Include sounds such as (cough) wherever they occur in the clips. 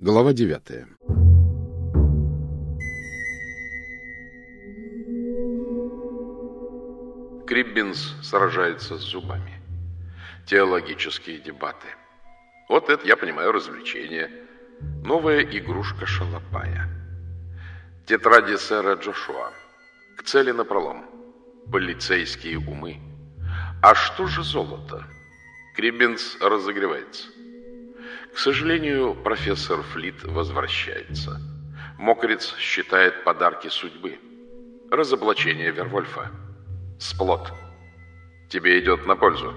Глава девятая. Криббинс сражается с зубами. Теологические дебаты. Вот это, я понимаю, развлечение. Новая игрушка шалопая. Тетради сэра Джошуа. К цели напролом. Полицейские умы. А что же золото? Криббинс разогревается. К сожалению, профессор Флит возвращается. Мокриц считает подарки судьбы. Разоблачение Вервольфа. Сплот. Тебе идет на пользу.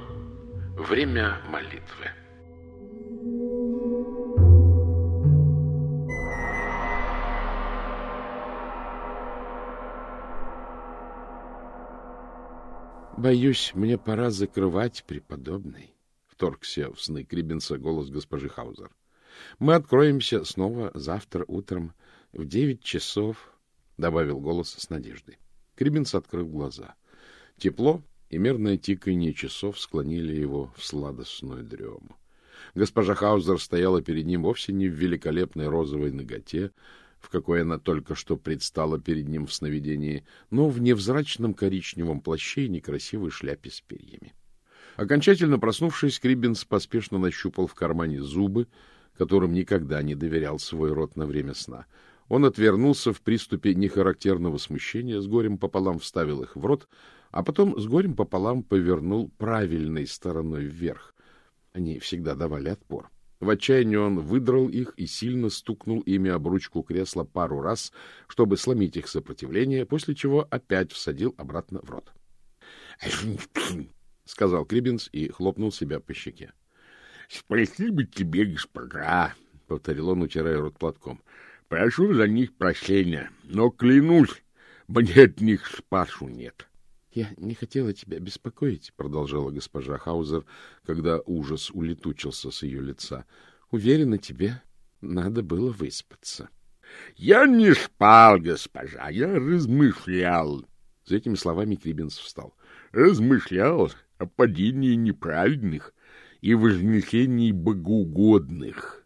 Время молитвы. «Боюсь, мне пора закрывать, преподобный», — вторгся в сны Крибенса голос госпожи Хаузер. «Мы откроемся снова завтра утром в девять часов», — добавил голос с надеждой. Крибенс открыл глаза. Тепло и мерное тиканье часов склонили его в сладостную дрему. Госпожа Хаузер стояла перед ним вовсе не в великолепной розовой ноготе, в какой она только что предстала перед ним в сновидении, но в невзрачном коричневом плаще и некрасивой шляпе с перьями. Окончательно проснувшись, Криббинс поспешно нащупал в кармане зубы, которым никогда не доверял свой рот на время сна. Он отвернулся в приступе нехарактерного смущения, с горем пополам вставил их в рот, а потом с горем пополам повернул правильной стороной вверх. Они всегда давали отпор. В отчаянии он выдрал их и сильно стукнул ими об ручку кресла пару раз, чтобы сломить их сопротивление, после чего опять всадил обратно в рот. — сказал Крибинс и хлопнул себя по щеке. — Спасибо тебе, господа, — повторил он, утирая рот платком. — Прошу за них прощения, но, клянусь, мне от них спасу нет. —— Я не хотела тебя беспокоить, — продолжала госпожа Хаузер, когда ужас улетучился с ее лица. — Уверена, тебе надо было выспаться. — Я не спал, госпожа, я размышлял. С этими словами Крибинс встал. — Размышлял о падении неправедных и вознесении богоугодных.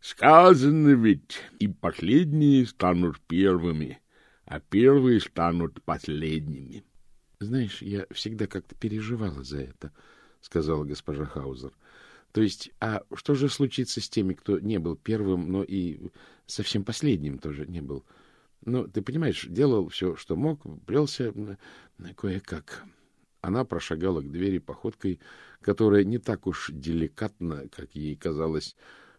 Сказано ведь, и последние станут первыми, а первые станут последними. —— Знаешь, я всегда как-то переживала за это, — сказала госпожа Хаузер. — То есть, а что же случится с теми, кто не был первым, но и совсем последним тоже не был? Ну, ты понимаешь, делал все, что мог, плелся кое-как. Она прошагала к двери походкой, которая не так уж деликатно, как ей казалось,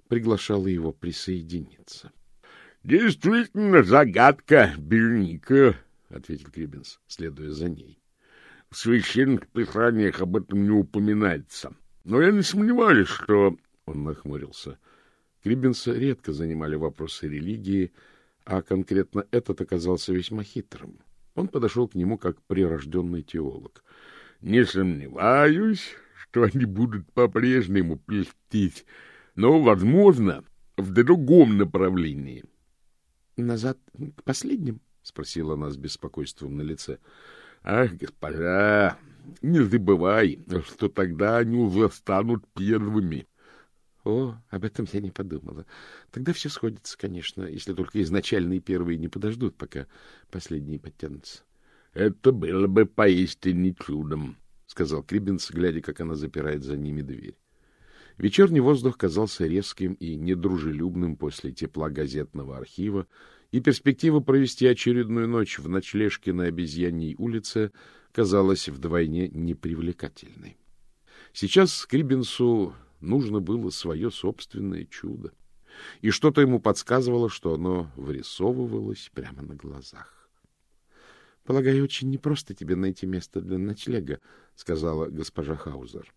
приглашала его присоединиться. — Действительно загадка, Берника, — ответил Крибинс, следуя за ней. В священных писаниях об этом не упоминается. Но я не сомневаюсь, что... Он нахмурился. Криббинса редко занимали вопросы религии, а конкретно этот оказался весьма хитрым. Он подошел к нему как прирожденный теолог. — Не сомневаюсь, что они будут по-прежнему плестить, но, возможно, в другом направлении. — Назад к последним? — спросила она с беспокойством на лице. Ах, госпожа, не забывай, что тогда они уже станут первыми. О, об этом я не подумала. Тогда все сходится, конечно, если только изначальные первые не подождут, пока последние подтянутся. — Это было бы поистине чудом, — сказал Крибинс, глядя, как она запирает за ними дверь. Вечерний воздух казался резким и недружелюбным после тепла газетного архива, и перспектива провести очередную ночь в ночлежке на обезьяньей улице казалась вдвойне непривлекательной. Сейчас Скрибинсу нужно было свое собственное чудо, и что-то ему подсказывало, что оно вырисовывалось прямо на глазах. — Полагаю, очень непросто тебе найти место для ночлега, — сказала госпожа Хаузер.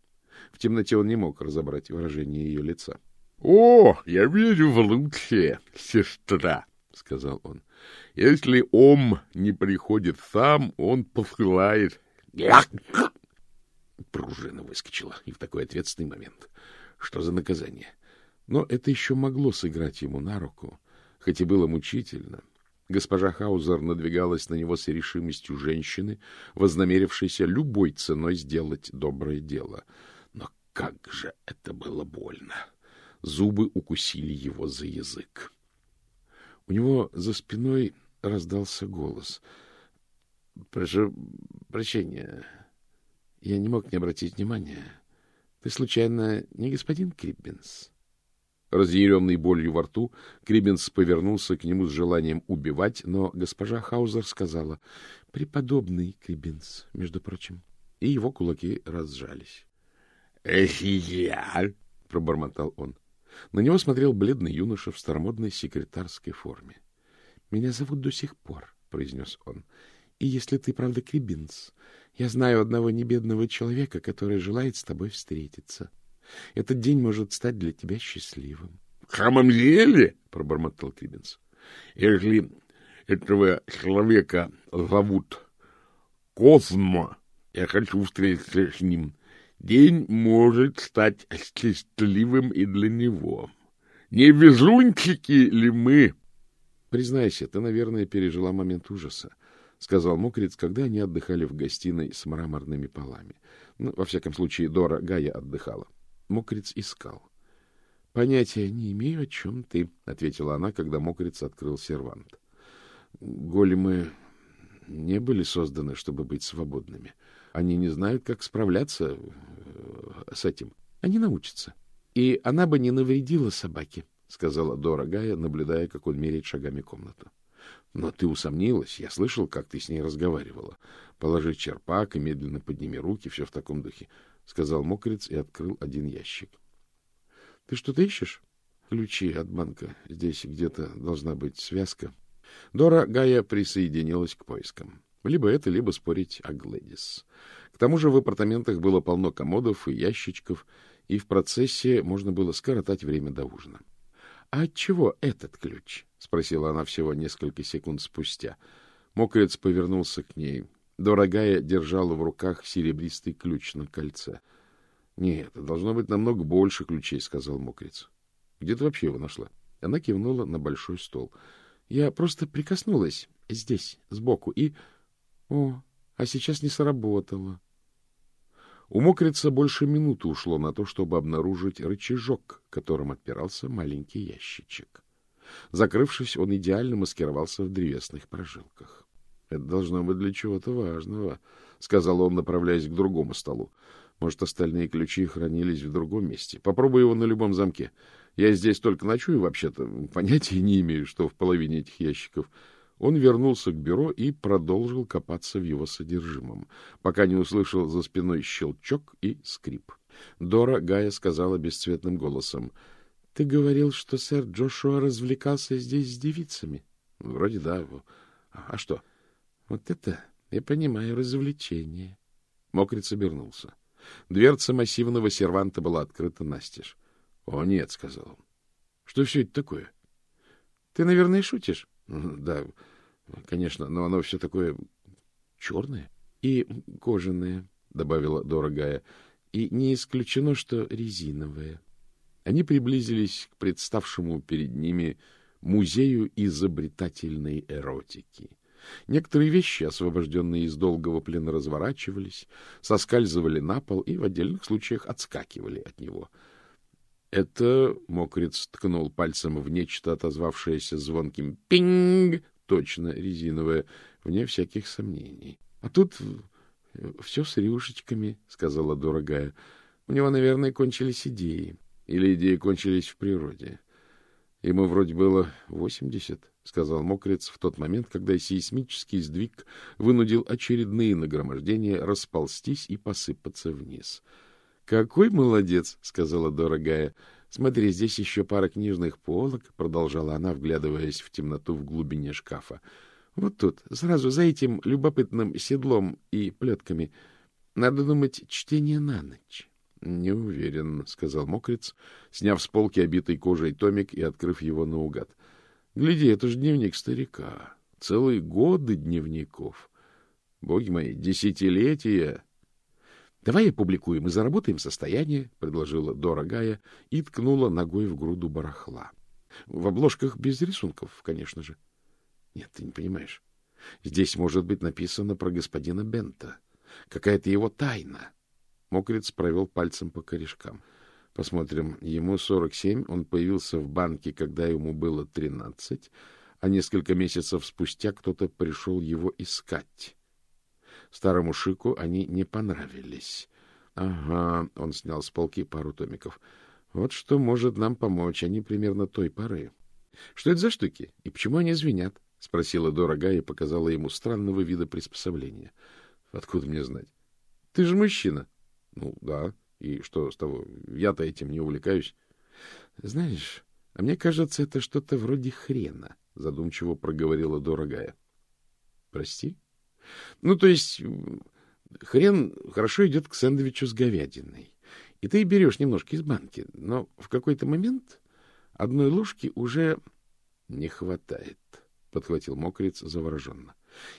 В темноте он не мог разобрать выражение ее лица. — О, я верю в лучшее, сестра! — сказал он. — Если Ом не приходит сам, он посылает... Пружина выскочила, и в такой ответственный момент. Что за наказание? Но это еще могло сыграть ему на руку, хоть и было мучительно. Госпожа Хаузер надвигалась на него с решимостью женщины, вознамерившейся любой ценой сделать доброе дело. Но как же это было больно! Зубы укусили его за язык. У него за спиной раздался голос. — Прошу прощения. Я не мог не обратить внимания. Ты, случайно, не господин Криббинс? Разъяренный болью во рту, Криббинс повернулся к нему с желанием убивать, но госпожа Хаузер сказала, — Преподобный Криббинс, между прочим. И его кулаки разжались. — я! — пробормотал он. На него смотрел бледный юноша в старомодной секретарской форме. — Меня зовут до сих пор, — произнес он. — И если ты, правда, Крибинс, я знаю одного небедного человека, который желает с тобой встретиться. Этот день может стать для тебя счастливым. — В самом деле? — пробормотал Крибинс. — Если этого человека зовут Козма, я хочу встретиться с ним. День может стать счастливым и для него. Не везунчики ли мы? — Признайся, ты, наверное, пережила момент ужаса, — сказал Мокриц, когда они отдыхали в гостиной с мраморными полами. Ну, во всяком случае, Дора Гая отдыхала. Мокриц искал. — Понятия не имею, о чем ты, — ответила она, когда Мокриц открыл сервант. — Големы не были созданы, чтобы быть свободными. Они не знают, как справляться э, с этим. Они научатся. И она бы не навредила собаке, — сказала Дора Гая, наблюдая, как он меряет шагами комнату. — Но ты усомнилась. Я слышал, как ты с ней разговаривала. Положи черпак и медленно подними руки, все в таком духе, — сказал мокрец и открыл один ящик. — Ты что-то ищешь? Ключи от банка. Здесь где-то должна быть связка. Дора Гая присоединилась к поискам. Либо это, либо спорить о Глэдис. К тому же в апартаментах было полно комодов и ящичков, и в процессе можно было скоротать время до ужина. — А от чего этот ключ? — спросила она всего несколько секунд спустя. Мокрец повернулся к ней. Дорогая держала в руках серебристый ключ на кольце. — Нет, должно быть намного больше ключей, — сказал Мокрец. — Где ты вообще его нашла? Она кивнула на большой стол. — Я просто прикоснулась здесь, сбоку, и... О, а сейчас не сработало. У мокрица больше минуты ушло на то, чтобы обнаружить рычажок, которым отпирался маленький ящичек. Закрывшись, он идеально маскировался в древесных прожилках. — Это должно быть для чего-то важного, — сказал он, направляясь к другому столу. Может, остальные ключи хранились в другом месте. Попробуй его на любом замке. Я здесь только ночую, вообще-то. Понятия не имею, что в половине этих ящиков. Он вернулся к бюро и продолжил копаться в его содержимом, пока не услышал за спиной щелчок и скрип. Дора Гая сказала бесцветным голосом. — Ты говорил, что сэр Джошуа развлекался здесь с девицами? — Вроде да. А что? — Вот это, я понимаю, развлечение. Мокриц обернулся. Дверца массивного серванта была открыта настежь. — О, нет, — сказал он. — Что все это такое? — Ты, наверное, шутишь? — Да, Конечно, но оно все такое черное и кожаное, — добавила дорогая, — и не исключено, что резиновое. Они приблизились к представшему перед ними музею изобретательной эротики. Некоторые вещи, освобожденные из долгого плена, разворачивались, соскальзывали на пол и в отдельных случаях отскакивали от него. Это Мокриц ткнул пальцем в нечто, отозвавшееся звонким «пинг», точно резиновая, вне всяких сомнений. А тут все с рюшечками, — сказала дорогая. У него, наверное, кончились идеи. Или идеи кончились в природе. Ему вроде было восемьдесят, — сказал Мокрец в тот момент, когда сейсмический сдвиг вынудил очередные нагромождения расползтись и посыпаться вниз. — Какой молодец, — сказала дорогая. Смотри, здесь еще пара книжных полок, — продолжала она, вглядываясь в темноту в глубине шкафа. Вот тут, сразу за этим любопытным седлом и плетками. Надо думать, чтение на ночь. — Не уверен, — сказал мокрец, сняв с полки обитый кожей томик и открыв его наугад. — Гляди, это же дневник старика. Целые годы дневников. Боги мои, десятилетия. — Давай опубликуем и заработаем состояние, — предложила дорогая и ткнула ногой в груду барахла. В обложках без рисунков, конечно же. Нет, ты не понимаешь. Здесь может быть написано про господина Бента. Какая-то его тайна. Мокрец провел пальцем по корешкам. Посмотрим. Ему 47, он появился в банке, когда ему было 13, а несколько месяцев спустя кто-то пришел его искать. Старому Шику они не понравились. Ага, он снял с полки пару томиков. Вот что может нам помочь, они примерно той поры. Что это за штуки? И почему они звенят? — спросила дорогая и показала ему странного вида приспособления. — Откуда мне знать? — Ты же мужчина. — Ну, да. И что с того? Я-то этим не увлекаюсь. — Знаешь, а мне кажется, это что-то вроде хрена, — задумчиво проговорила дорогая. — Прости? — Ну, то есть хрен хорошо идет к сэндвичу с говядиной. И ты берешь немножко из банки, но в какой-то момент одной ложки уже не хватает, — подхватил мокрец завороженно.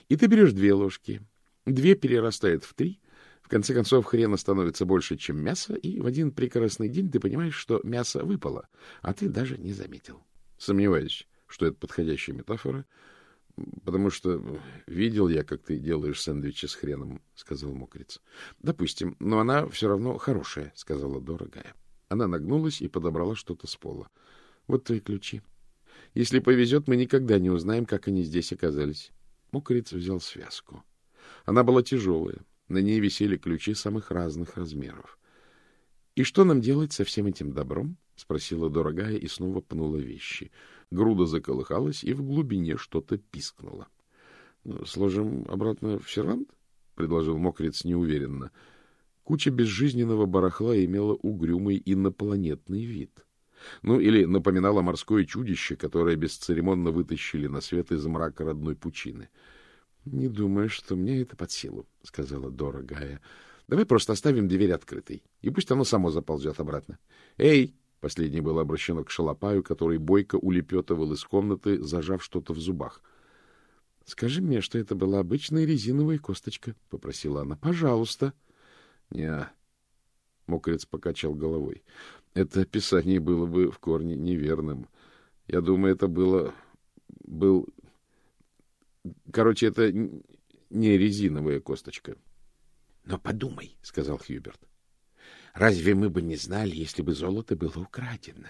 И ты берешь две ложки, две перерастает в три, в конце концов, хрена становится больше, чем мясо, и в один прекрасный день ты понимаешь, что мясо выпало, а ты даже не заметил. Сомневаюсь, что это подходящая метафора, потому что видел я, как ты делаешь сэндвичи с хреном, — сказал мокрец. — Допустим, но она все равно хорошая, — сказала дорогая. Она нагнулась и подобрала что-то с пола. — Вот твои ключи. Если повезет, мы никогда не узнаем, как они здесь оказались. Мокрец взял связку. Она была тяжелая, на ней висели ключи самых разных размеров. — И что нам делать со всем этим добром? — спросила дорогая и снова пнула вещи. Груда заколыхалась, и в глубине что-то пискнуло. — Сложим обратно в сервант? — предложил мокрец неуверенно. Куча безжизненного барахла имела угрюмый инопланетный вид. Ну, или напоминала морское чудище, которое бесцеремонно вытащили на свет из мрака родной пучины. —— Не думаю, что мне это под силу, — сказала дорогая. — Давай просто оставим дверь открытой, и пусть оно само заползет обратно. — Эй! — последнее было обращено к шалопаю, который бойко улепетывал из комнаты, зажав что-то в зубах. — Скажи мне, что это была обычная резиновая косточка, — попросила она. — Пожалуйста. — Не. Мокрец покачал головой. — Это описание было бы в корне неверным. Я думаю, это было... был Короче, это не резиновая косточка. — Но подумай, — сказал Хьюберт. — Разве мы бы не знали, если бы золото было украдено?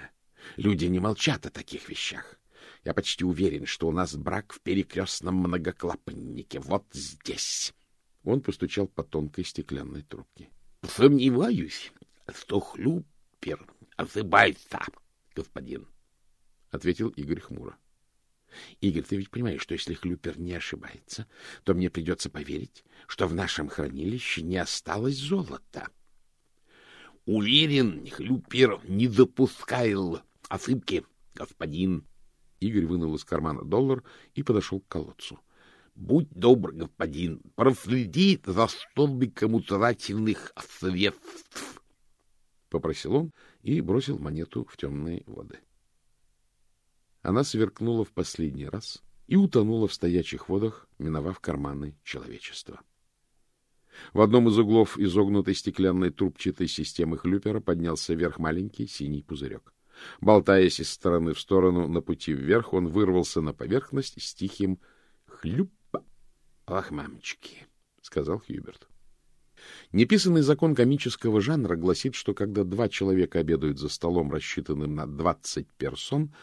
Люди не молчат о таких вещах. Я почти уверен, что у нас брак в перекрестном многоклапаннике. Вот здесь. Он постучал по тонкой стеклянной трубке. — Сомневаюсь, что Хлюпер ошибается, господин, — ответил Игорь хмуро. Игорь, ты ведь понимаешь, что если Хлюпер не ошибается, то мне придется поверить, что в нашем хранилище не осталось золота. Уверен, Хлюпер не допускал ошибки, господин. Игорь вынул из кармана доллар и подошел к колодцу. — Будь добр, господин, проследи за столбиком утраченных средств, — попросил он и бросил монету в темные воды. Она сверкнула в последний раз и утонула в стоячих водах, миновав карманы человечества. В одном из углов изогнутой стеклянной трубчатой системы хлюпера поднялся вверх маленький синий пузырек. Болтаясь из стороны в сторону на пути вверх, он вырвался на поверхность с тихим «хлюп». — Ах, мамочки! — сказал Хьюберт. Неписанный закон комического жанра гласит, что когда два человека обедают за столом, рассчитанным на двадцать персон,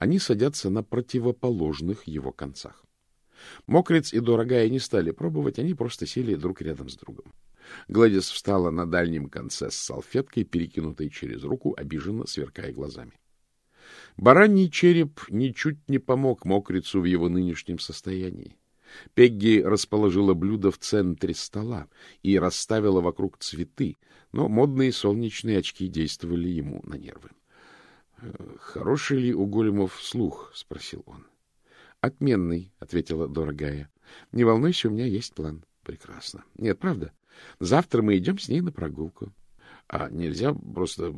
они садятся на противоположных его концах. Мокрец и Дорогая не стали пробовать, они просто сели друг рядом с другом. Гладис встала на дальнем конце с салфеткой, перекинутой через руку, обиженно сверкая глазами. Бараний череп ничуть не помог мокрицу в его нынешнем состоянии. Пегги расположила блюдо в центре стола и расставила вокруг цветы, но модные солнечные очки действовали ему на нервы. — Хороший ли у големов слух? — спросил он. — Отменный, — ответила дорогая. — Не волнуйся, у меня есть план. — Прекрасно. — Нет, правда. Завтра мы идем с ней на прогулку. — А нельзя просто...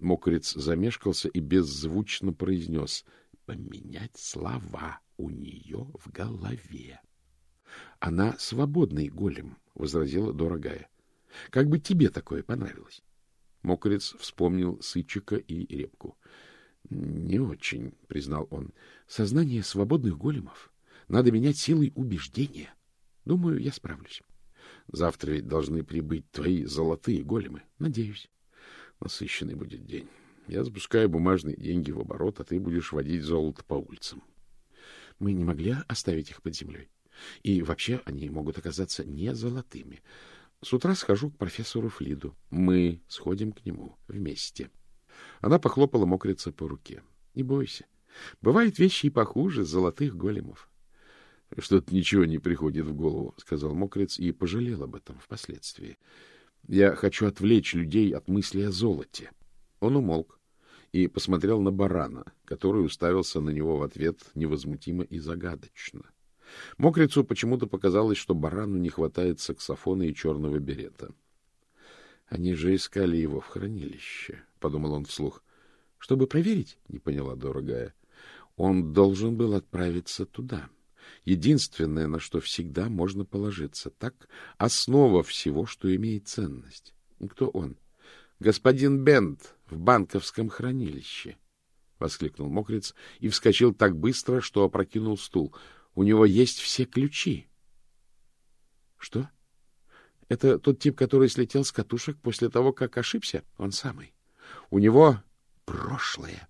Мокрец замешкался и беззвучно произнес «поменять слова у нее в голове». — Она свободный голем, — возразила дорогая. — Как бы тебе такое понравилось? Мокрец вспомнил Сычика и Репку. — Не очень, — признал он. — Сознание свободных големов надо менять силой убеждения. Думаю, я справлюсь. Завтра ведь должны прибыть твои золотые големы. Надеюсь. Насыщенный будет день. Я запускаю бумажные деньги в оборот, а ты будешь водить золото по улицам. Мы не могли оставить их под землей. И вообще они могут оказаться не золотыми. С утра схожу к профессору Флиду. Мы сходим к нему вместе. Она похлопала мокрица по руке. Не бойся. Бывают вещи и похуже золотых големов. — Что-то ничего не приходит в голову, — сказал мокрец и пожалел об этом впоследствии. — Я хочу отвлечь людей от мысли о золоте. Он умолк и посмотрел на барана, который уставился на него в ответ невозмутимо и загадочно. Мокрицу почему-то показалось, что барану не хватает саксофона и черного берета. — Они же искали его в хранилище, — подумал он вслух. — Чтобы проверить, — не поняла дорогая. Он должен был отправиться туда. Единственное, на что всегда можно положиться, так? Основа всего, что имеет ценность. Кто он? Господин Бент в банковском хранилище. — воскликнул мокрец и вскочил так быстро, что опрокинул стул. У него есть все ключи. — Что? Это тот тип, который слетел с катушек после того, как ошибся? Он самый. У него прошлое.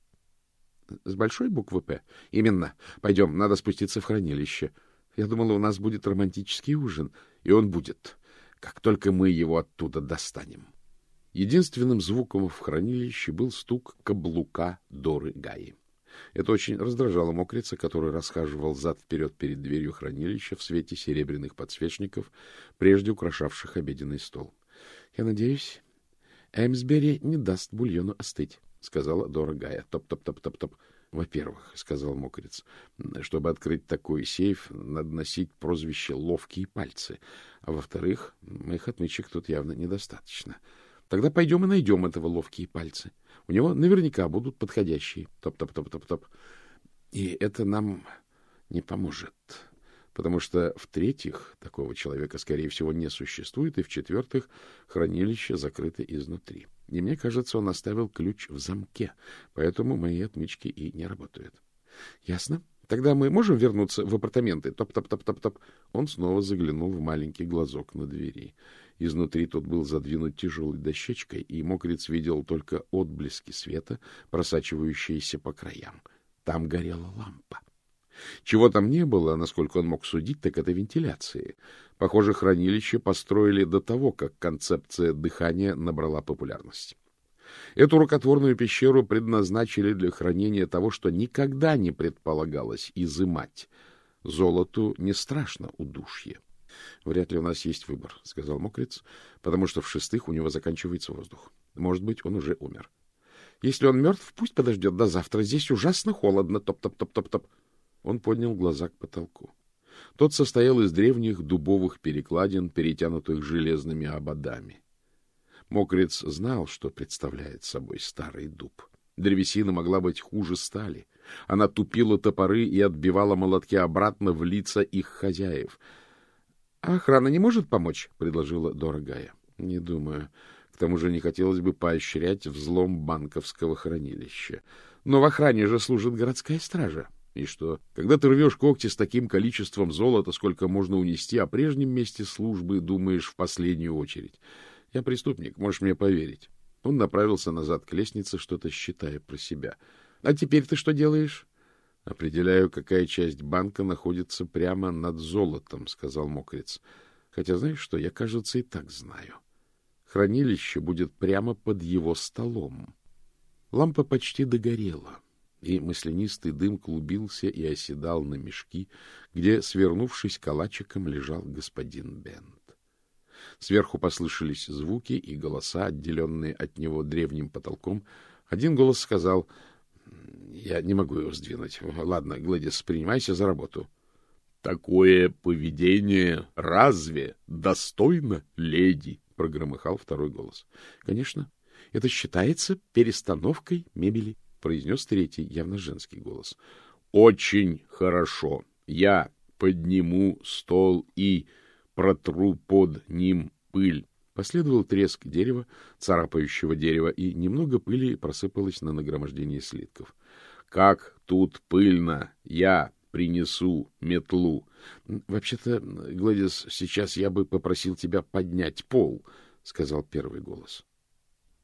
С большой буквы «П». Именно. Пойдем, надо спуститься в хранилище. Я думала, у нас будет романтический ужин. И он будет, как только мы его оттуда достанем. Единственным звуком в хранилище был стук каблука Доры Гаи. Это очень раздражало мокрица, который расхаживал зад-вперед перед дверью хранилища в свете серебряных подсвечников, прежде украшавших обеденный стол. — Я надеюсь, Эмсбери не даст бульону остыть, — сказала дорогая. Топ-топ-топ-топ-топ. — Во-первых, — сказал мокрец, — чтобы открыть такой сейф, надо носить прозвище «ловкие пальцы». А во-вторых, моих отмычек тут явно недостаточно. Тогда пойдем и найдем этого ловкие пальцы. — у него наверняка будут подходящие. Топ-топ-топ-топ-топ. И это нам не поможет. Потому что, в-третьих, такого человека, скорее всего, не существует, и, в-четвертых, хранилище закрыто изнутри. И мне кажется, он оставил ключ в замке, поэтому мои отмычки и не работают. — Ясно. Тогда мы можем вернуться в апартаменты? Топ-топ-топ-топ-топ. Он снова заглянул в маленький глазок на двери. Изнутри тот был задвинут тяжелой дощечкой, и мокрец видел только отблески света, просачивающиеся по краям. Там горела лампа. Чего там не было, насколько он мог судить, так это вентиляции. Похоже, хранилище построили до того, как концепция дыхания набрала популярность. Эту рукотворную пещеру предназначили для хранения того, что никогда не предполагалось изымать. Золоту не страшно удушье. — Вряд ли у нас есть выбор, — сказал мокрец, — потому что в шестых у него заканчивается воздух. Может быть, он уже умер. — Если он мертв, пусть подождет до завтра. Здесь ужасно холодно. Топ-топ-топ-топ-топ. Он поднял глаза к потолку. Тот состоял из древних дубовых перекладин, перетянутых железными ободами. Мокрец знал, что представляет собой старый дуб. Древесина могла быть хуже стали. Она тупила топоры и отбивала молотки обратно в лица их хозяев — а охрана не может помочь? — предложила дорогая. — Не думаю. К тому же не хотелось бы поощрять взлом банковского хранилища. Но в охране же служит городская стража. И что? Когда ты рвешь когти с таким количеством золота, сколько можно унести, о прежнем месте службы думаешь в последнюю очередь. Я преступник, можешь мне поверить. Он направился назад к лестнице, что-то считая про себя. — А теперь ты что делаешь? — Определяю, какая часть банка находится прямо над золотом, — сказал мокрец. — Хотя, знаешь что, я, кажется, и так знаю. Хранилище будет прямо под его столом. Лампа почти догорела, и маслянистый дым клубился и оседал на мешки, где, свернувшись калачиком, лежал господин Бент. Сверху послышались звуки и голоса, отделенные от него древним потолком. Один голос сказал — я не могу его сдвинуть. Ладно, Гладис, принимайся за работу. Такое поведение разве достойно леди? прогромыхал второй голос. Конечно, это считается перестановкой мебели, произнес третий, явно женский голос. Очень хорошо. Я подниму стол и протру под ним пыль. Последовал треск дерева, царапающего дерева, и немного пыли просыпалось на нагромождение слитков. Как тут пыльно! Я принесу метлу. Вообще-то, Гладис, сейчас я бы попросил тебя поднять пол, сказал первый голос.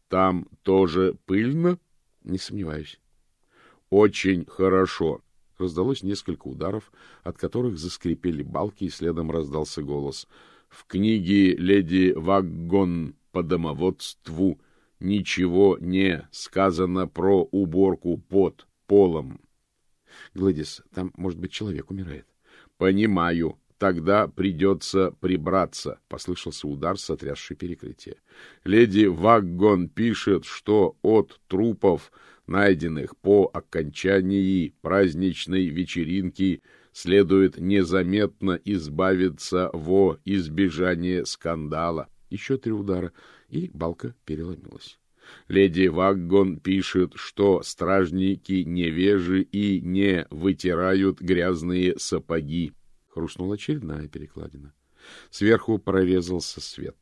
Там тоже пыльно? Не сомневаюсь. Очень хорошо. Раздалось несколько ударов, от которых заскрипели балки, и следом раздался голос. В книге леди Ваггон по домоводству ничего не сказано про уборку под полом. Гладис, там, может быть, человек умирает. Понимаю. Тогда придется прибраться, — послышался удар, сотрясший перекрытие. Леди Ваггон пишет, что от трупов, найденных по окончании праздничной вечеринки, следует незаметно избавиться во избежание скандала. Еще три удара, и балка переломилась. Леди Ваггон пишет, что стражники невежи и не вытирают грязные сапоги. Хрустнула очередная перекладина. Сверху прорезался свет.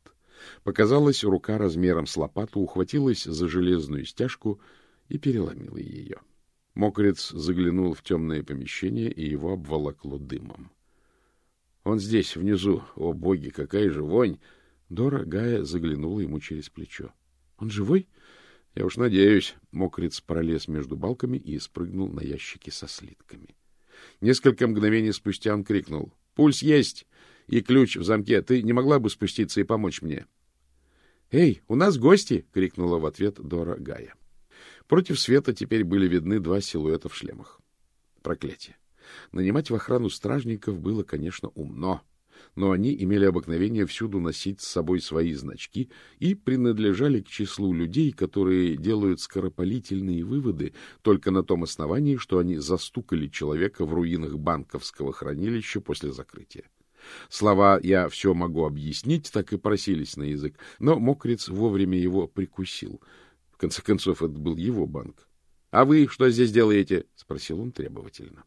Показалась рука размером с лопату, ухватилась за железную стяжку и переломила ее. Мокрец заглянул в темное помещение, и его обволокло дымом. — Он здесь, внизу. О, боги, какая же вонь! Дора Гая заглянула ему через плечо. — Он живой? — Я уж надеюсь. Мокрец пролез между балками и спрыгнул на ящики со слитками. Несколько мгновений спустя он крикнул. — Пульс есть! И ключ в замке. Ты не могла бы спуститься и помочь мне? — Эй, у нас гости! — крикнула в ответ Дора Гая. Против света теперь были видны два силуэта в шлемах. Проклятие! Нанимать в охрану стражников было, конечно, умно но они имели обыкновение всюду носить с собой свои значки и принадлежали к числу людей, которые делают скоропалительные выводы только на том основании, что они застукали человека в руинах банковского хранилища после закрытия. Слова «я все могу объяснить» так и просились на язык, но мокрец вовремя его прикусил. Конце концов, это был его банк. — А вы что здесь делаете? — спросил он требовательно.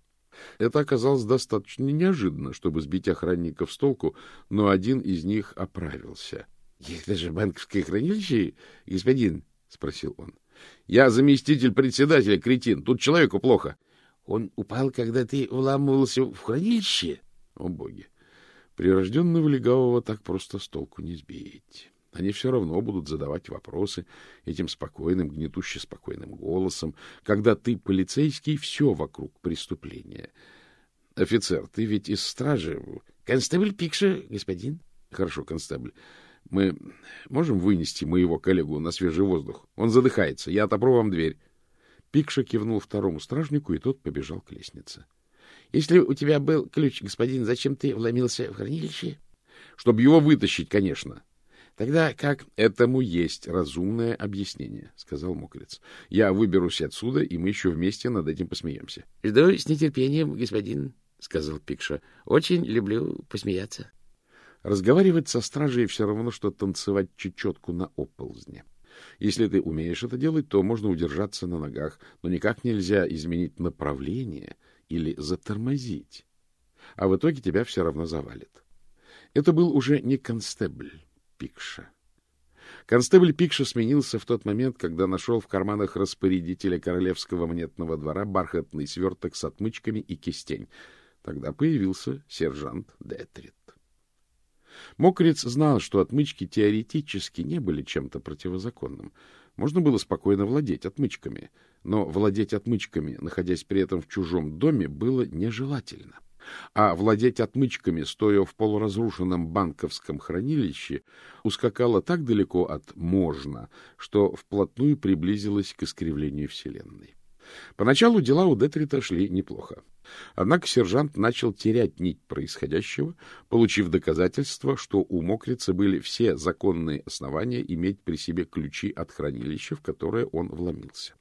Это оказалось достаточно неожиданно, чтобы сбить охранников с толку, но один из них оправился. — Это же банковское хранилище, господин? — спросил он. — Я заместитель председателя, кретин. Тут человеку плохо. — Он упал, когда ты вламывался в хранилище? О, боги! Прирожденного легавого так просто с толку не сбить. Они все равно будут задавать вопросы этим спокойным, гнетуще спокойным голосом, когда ты, полицейский, все вокруг преступления. Офицер, ты ведь из стражи. Констебль Пикша, господин. Хорошо, констебль. Мы можем вынести моего коллегу на свежий воздух? Он задыхается. Я отопру вам дверь. Пикша кивнул второму стражнику, и тот побежал к лестнице. — Если у тебя был ключ, господин, зачем ты вломился в хранилище? — Чтобы его вытащить, конечно. Тогда как этому есть разумное объяснение, — сказал мокрец. — Я выберусь отсюда, и мы еще вместе над этим посмеемся. — Жду с нетерпением, господин, — сказал Пикша. — Очень люблю посмеяться. Разговаривать со стражей все равно, что танцевать чечетку на оползне. Если ты умеешь это делать, то можно удержаться на ногах, но никак нельзя изменить направление или затормозить. А в итоге тебя все равно завалит. Это был уже не констебль, Пикша. Констебль Пикша сменился в тот момент, когда нашел в карманах распорядителя королевского монетного двора бархатный сверток с отмычками и кистень. Тогда появился сержант Детрит. Мокрец знал, что отмычки теоретически не были чем-то противозаконным. Можно было спокойно владеть отмычками, но владеть отмычками, находясь при этом в чужом доме, было нежелательно. — а владеть отмычками, стоя в полуразрушенном банковском хранилище, ускакала так далеко от «можно», что вплотную приблизилась к искривлению Вселенной. Поначалу дела у Детрита шли неплохо. Однако сержант начал терять нить происходящего, получив доказательство, что у мокрицы были все законные основания иметь при себе ключи от хранилища, в которое он вломился.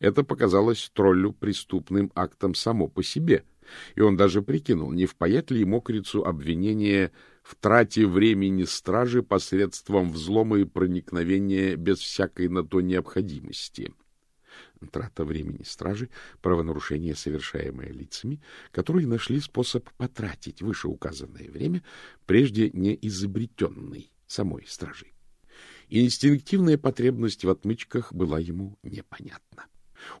Это показалось троллю преступным актом само по себе — и он даже прикинул, не впаять ли мокрицу обвинение в трате времени стражи посредством взлома и проникновения без всякой на то необходимости. Трата времени стражи — правонарушение, совершаемое лицами, которые нашли способ потратить вышеуказанное время, прежде не изобретенный самой стражей. Инстинктивная потребность в отмычках была ему непонятна.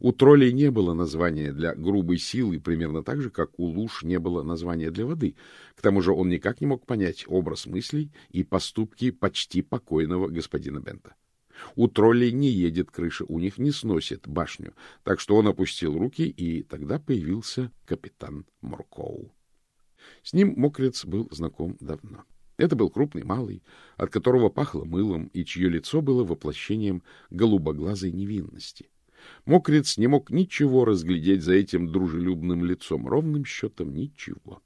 У троллей не было названия для грубой силы, примерно так же, как у луж не было названия для воды. К тому же он никак не мог понять образ мыслей и поступки почти покойного господина Бента. У троллей не едет крыша, у них не сносит башню. Так что он опустил руки, и тогда появился капитан Моркоу. С ним Мокрец был знаком давно. Это был крупный малый, от которого пахло мылом, и чье лицо было воплощением голубоглазой невинности. Мокрец не мог ничего разглядеть за этим дружелюбным лицом, ровным счетом ничего.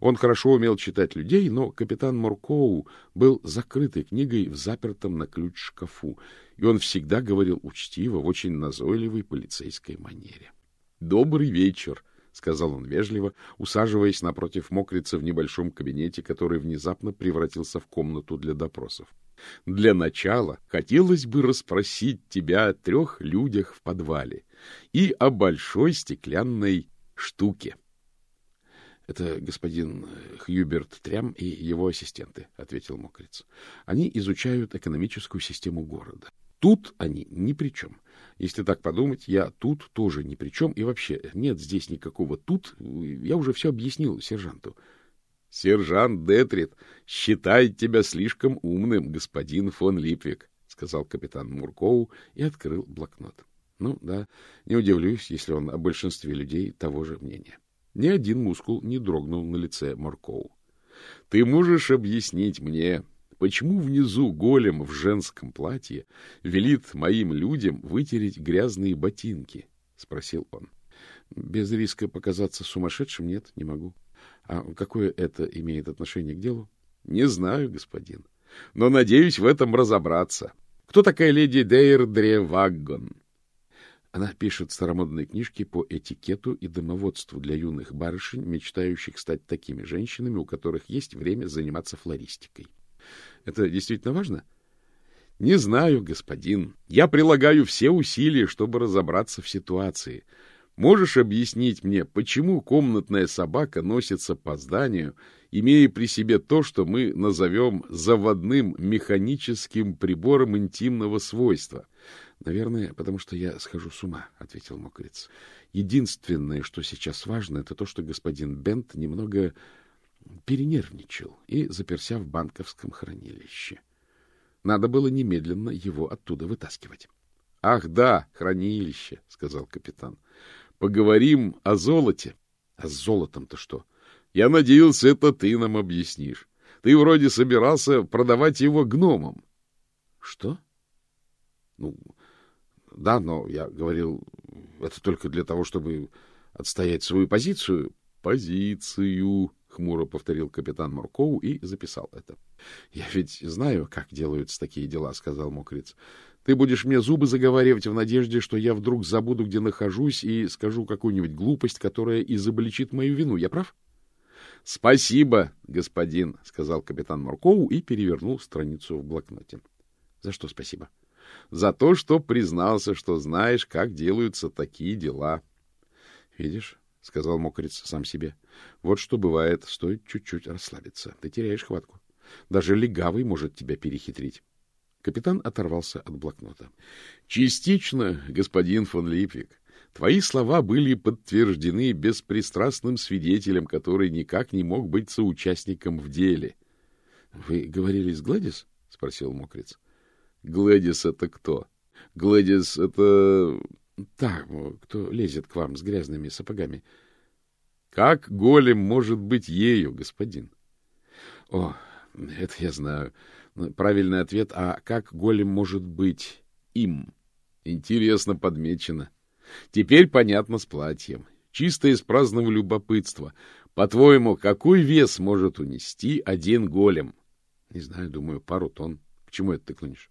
Он хорошо умел читать людей, но капитан Моркоу был закрытой книгой в запертом на ключ шкафу, и он всегда говорил учтиво, в очень назойливой полицейской манере. — Добрый вечер, — сказал он вежливо, усаживаясь напротив мокрица в небольшом кабинете, который внезапно превратился в комнату для допросов. — Для начала хотелось бы расспросить тебя о трех людях в подвале и о большой стеклянной штуке. — Это господин Хьюберт Трям и его ассистенты, — ответил мокриц. — Они изучают экономическую систему города. Тут они ни при чем. Если так подумать, я тут тоже ни при чем. И вообще, нет здесь никакого тут. Я уже все объяснил сержанту. — Сержант Детрит считает тебя слишком умным, господин фон Липвик, — сказал капитан Муркоу и открыл блокнот. Ну, да, не удивлюсь, если он о большинстве людей того же мнения. Ни один мускул не дрогнул на лице Муркоу. — Ты можешь объяснить мне, Почему внизу голем в женском платье велит моим людям вытереть грязные ботинки? — спросил он. — Без риска показаться сумасшедшим нет, не могу. А какое это имеет отношение к делу? — Не знаю, господин. Но надеюсь в этом разобраться. Кто такая леди Дейрдре Ваггон? Она пишет старомодные книжки по этикету и домоводству для юных барышень, мечтающих стать такими женщинами, у которых есть время заниматься флористикой. Это действительно важно? Не знаю, господин. Я прилагаю все усилия, чтобы разобраться в ситуации. Можешь объяснить мне, почему комнатная собака носится по зданию, имея при себе то, что мы назовем заводным механическим прибором интимного свойства? Наверное, потому что я схожу с ума, — ответил мокрец. Единственное, что сейчас важно, это то, что господин Бент немного перенервничал и заперся в банковском хранилище. Надо было немедленно его оттуда вытаскивать. — Ах да, хранилище, — сказал капитан. — Поговорим о золоте. — А с золотом-то что? — Я надеялся, это ты нам объяснишь. Ты вроде собирался продавать его гномам. — Что? — Ну, да, но я говорил, это только для того, чтобы отстоять свою позицию. — Позицию, — хмуро повторил капитан Моркоу и записал это. — Я ведь знаю, как делаются такие дела, — сказал Мокриц. — Ты будешь мне зубы заговаривать в надежде, что я вдруг забуду, где нахожусь, и скажу какую-нибудь глупость, которая изобличит мою вину. Я прав? — Спасибо, господин, — сказал капитан Моркоу и перевернул страницу в блокноте. — За что спасибо? — За то, что признался, что знаешь, как делаются такие дела. — Видишь, — сказал мокрец сам себе. — Вот что бывает, стоит чуть-чуть расслабиться. Ты теряешь хватку. Даже легавый может тебя перехитрить. Капитан оторвался от блокнота. — Частично, господин фон Липвик. Твои слова были подтверждены беспристрастным свидетелем, который никак не мог быть соучастником в деле. — Вы говорили с Гладис? — спросил мокрец. — Гладис — это кто? — Гладис — это так, кто лезет к вам с грязными сапогами. Как голем может быть ею, господин? О, это я знаю. Правильный ответ, а как голем может быть им? Интересно подмечено. Теперь понятно с платьем. Чисто из праздного любопытства. По-твоему, какой вес может унести один голем? Не знаю, думаю, пару тонн. К чему это ты клонишь?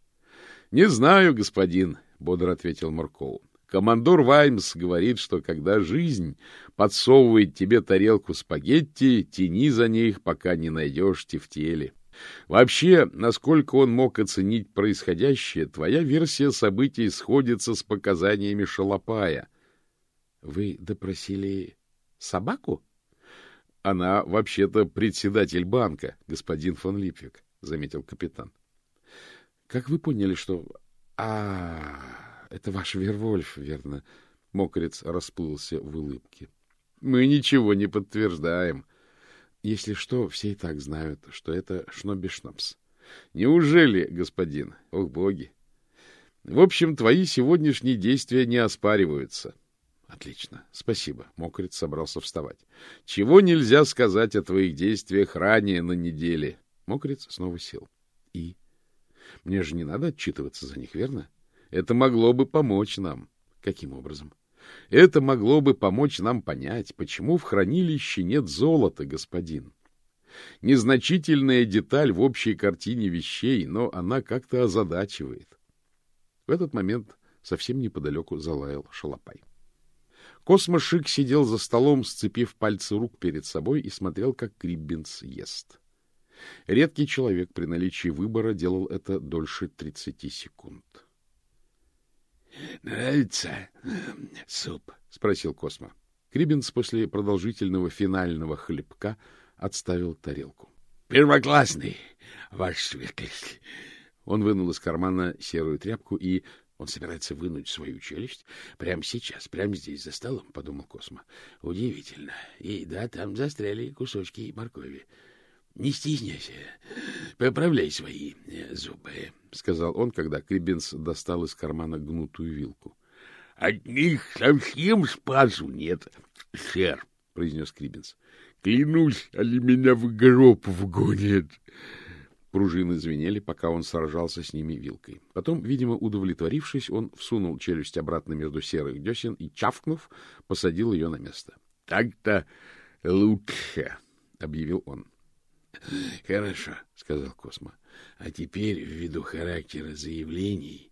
Не знаю, господин, бодро ответил Маркоу. Командор Ваймс говорит, что когда жизнь подсовывает тебе тарелку спагетти, тяни за них, пока не найдешь тефтели. Вообще, насколько он мог оценить происходящее, твоя версия событий сходится с показаниями Шалопая. — Вы допросили собаку? — Она вообще-то председатель банка, господин фон Липвик, — заметил капитан. — Как вы поняли, что... А-а-а! Это ваш Вервольф, верно? Мокрец расплылся в улыбке. Мы ничего не подтверждаем. Если что, все и так знают, что это Шнобишнапс. Неужели, господин? Ох, боги! В общем, твои сегодняшние действия не оспариваются. Отлично, спасибо. Мокрит собрался вставать. Чего нельзя сказать о твоих действиях ранее на неделе? Мокриц снова сел. И? Мне же не надо отчитываться за них, верно? Это могло бы помочь нам. Каким образом? Это могло бы помочь нам понять, почему в хранилище нет золота, господин. Незначительная деталь в общей картине вещей, но она как-то озадачивает. В этот момент совсем неподалеку залаял шалопай. Космошик сидел за столом, сцепив пальцы рук перед собой и смотрел, как Криббинс ест. Редкий человек при наличии выбора делал это дольше тридцати секунд. — Нравится суп? — спросил Космо. Криббинс после продолжительного финального хлебка отставил тарелку. — Первоклассный, ваш светлость. Он вынул из кармана серую тряпку и... Он собирается вынуть свою челюсть прямо сейчас, прямо здесь, за столом, — подумал Космо. Удивительно. И да, там застряли кусочки моркови. — Не стесняйся, поправляй свои э, зубы, — сказал он, когда Крибенс достал из кармана гнутую вилку. — От них совсем спасу нет, сэр, — произнес Крибенс. — Клянусь, али меня в гроб вгонят. Пружины звенели, пока он сражался с ними вилкой. Потом, видимо, удовлетворившись, он всунул челюсть обратно между серых десен и, чавкнув, посадил ее на место. — Так-то лучше, — объявил он. — (laughs) Хорошо, — сказал Космо. — А теперь, ввиду характера заявлений,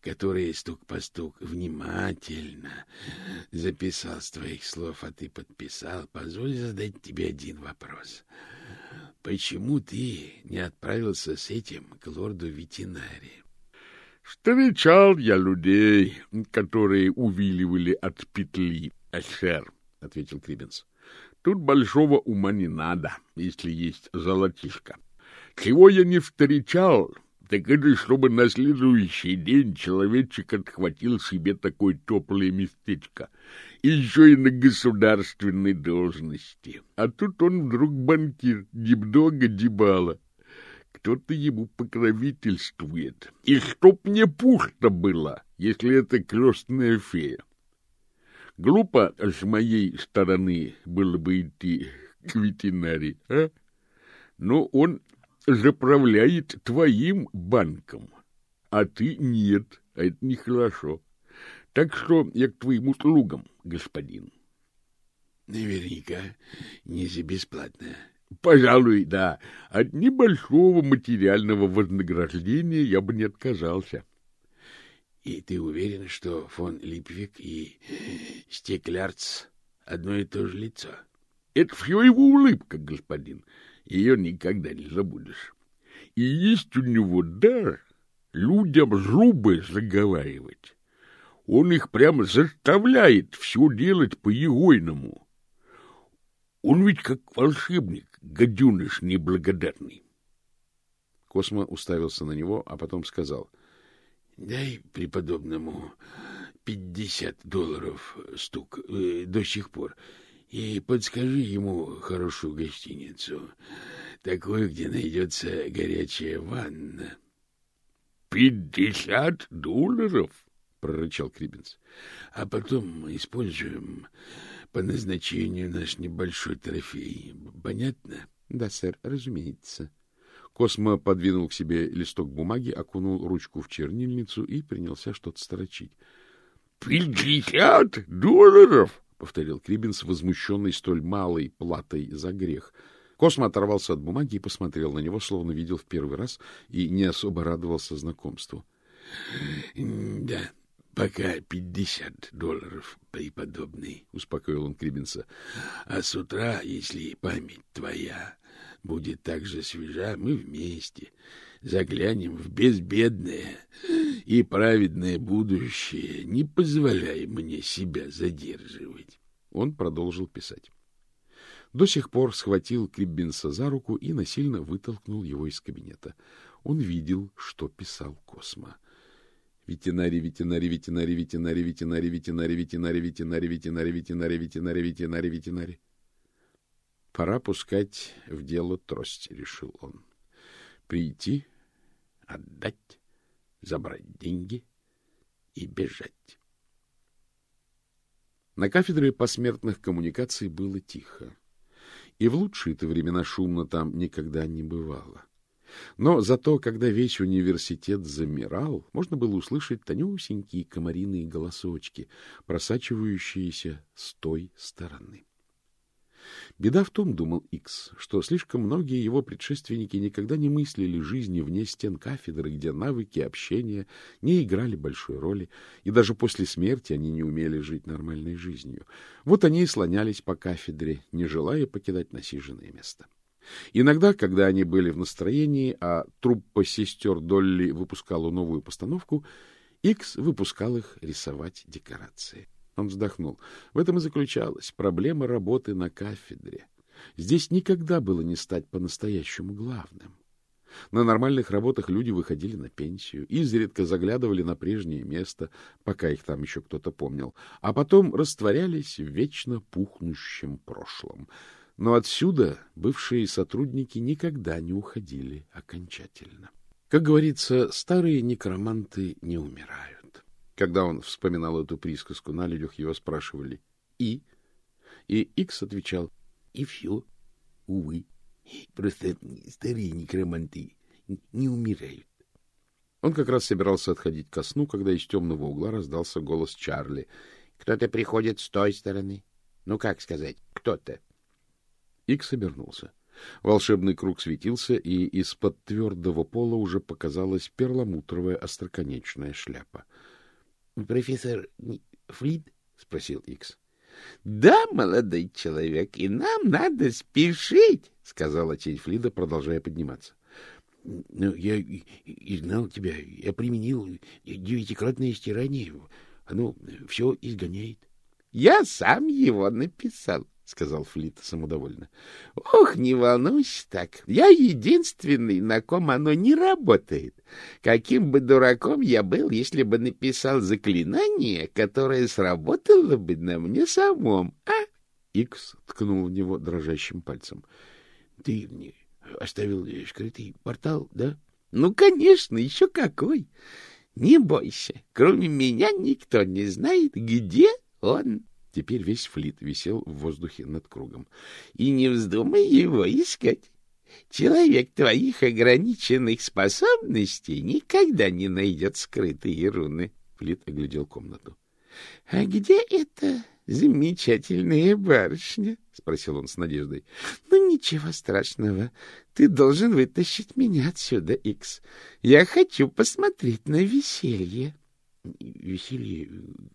которые стук по стук внимательно записал с твоих слов, а ты подписал, позволь задать тебе один вопрос. — Почему ты не отправился с этим к лорду ветеринаре? Встречал я людей, которые увиливали от петли, сэр, — ответил Крибенс. — Тут большого ума не надо, если есть золотишко. Чего я не встречал, так это чтобы на следующий день человечек отхватил себе такое теплое местечко еще и на государственной должности. А тут он вдруг банкир, немного дебала. Кто-то ему покровительствует. И чтоб мне пусто было, если это крестная фея. Глупо с моей стороны было бы идти к ветеринаре, а? Но он заправляет твоим банком, а ты нет, а это нехорошо. Так что я к твоим услугам, господин. Наверняка не за бесплатно. Пожалуй, да. От небольшого материального вознаграждения я бы не отказался. И ты уверен, что фон Липвик и Стеклярц одно и то же лицо? Это все его улыбка, господин. Ее никогда не забудешь. И есть у него дар людям зубы заговаривать. Он их прямо заставляет все делать по-егойному. Он ведь как волшебник, гаденыш неблагодарный. Космо уставился на него, а потом сказал. — Дай преподобному пятьдесят долларов стук э, до сих пор и подскажи ему хорошую гостиницу, такую, где найдется горячая ванна. — Пятьдесят долларов? —— прорычал Крибинс. — А потом мы используем по назначению наш небольшой трофей. Понятно? — Да, сэр, разумеется. Космо подвинул к себе листок бумаги, окунул ручку в чернильницу и принялся что-то строчить. — Пятьдесят долларов! — повторил Крибинс, возмущенный столь малой платой за грех. Космо оторвался от бумаги и посмотрел на него, словно видел в первый раз, и не особо радовался знакомству. — Да, Пока пятьдесят долларов, преподобный, — успокоил он Крибинса. — А с утра, если память твоя будет так же свежа, мы вместе заглянем в безбедное и праведное будущее, не позволяя мне себя задерживать. Он продолжил писать. До сих пор схватил Криббинса за руку и насильно вытолкнул его из кабинета. Он видел, что писал Космо. — Ветеринарий, ветеринарий, ветеринарий, ветеринарий, ветеринарий, ветеринарий, ветеринарий, ветеринарий, ветеринарий, ветеринарий, ветеринарий, ветеринарий, ветеринарий. Пора пускать в дело трость, решил он. Прийти, отдать, забрать деньги, и бежать. На кафедре посмертных коммуникаций было тихо. И в лучшие-то времена шумно там никогда не бывало. Но зато, когда весь университет замирал, можно было услышать тонюсенькие комариные голосочки, просачивающиеся с той стороны. Беда в том, думал Икс, что слишком многие его предшественники никогда не мыслили жизни вне стен кафедры, где навыки общения не играли большой роли, и даже после смерти они не умели жить нормальной жизнью. Вот они и слонялись по кафедре, не желая покидать насиженное место. Иногда, когда они были в настроении, а труппа сестер Долли выпускала новую постановку, Икс выпускал их рисовать декорации. Он вздохнул. В этом и заключалась проблема работы на кафедре. Здесь никогда было не стать по-настоящему главным. На нормальных работах люди выходили на пенсию, изредка заглядывали на прежнее место, пока их там еще кто-то помнил, а потом растворялись в вечно пухнущем прошлом. Но отсюда бывшие сотрудники никогда не уходили окончательно. Как говорится, старые некроманты не умирают. Когда он вспоминал эту присказку, на людях его спрашивали «И?» И Икс отвечал «И все, увы, просто старые некроманты не умирают». Он как раз собирался отходить ко сну, когда из темного угла раздался голос Чарли. «Кто-то приходит с той стороны. Ну, как сказать, кто-то?» Икс обернулся. Волшебный круг светился, и из-под твердого пола уже показалась перламутровая остроконечная шляпа —— Профессор Флид? — спросил Икс. — Да, молодой человек, и нам надо спешить, — сказала тень Флида, продолжая подниматься. — Ну, я и знал тебя. Я применил девятикратное стирание. Оно все изгоняет. — Я сам его написал, — сказал Флит самодовольно. — Ох, не волнуйся так. Я единственный, на ком оно не работает. Каким бы дураком я был, если бы написал заклинание, которое сработало бы на мне самом, а? Икс ткнул в него дрожащим пальцем. — Ты оставил скрытый портал, да? — Ну, конечно, еще какой. Не бойся, кроме меня никто не знает, где он. Теперь весь флит висел в воздухе над кругом. — И не вздумай его искать. Человек твоих ограниченных способностей никогда не найдет скрытые руны. Флит оглядел комнату. — А где эта замечательная барышня? — спросил он с надеждой. — Ну, ничего страшного. Ты должен вытащить меня отсюда, Икс. Я хочу посмотреть на веселье. — Веселье?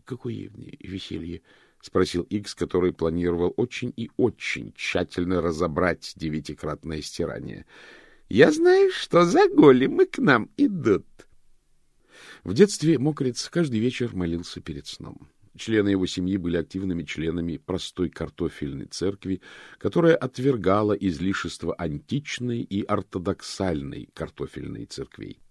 Какое веселье? — спросил Икс, который планировал очень и очень тщательно разобрать девятикратное стирание. — Я знаю, что за големы к нам идут. В детстве Мокрец каждый вечер молился перед сном. Члены его семьи были активными членами простой картофельной церкви, которая отвергала излишество античной и ортодоксальной картофельной церквей.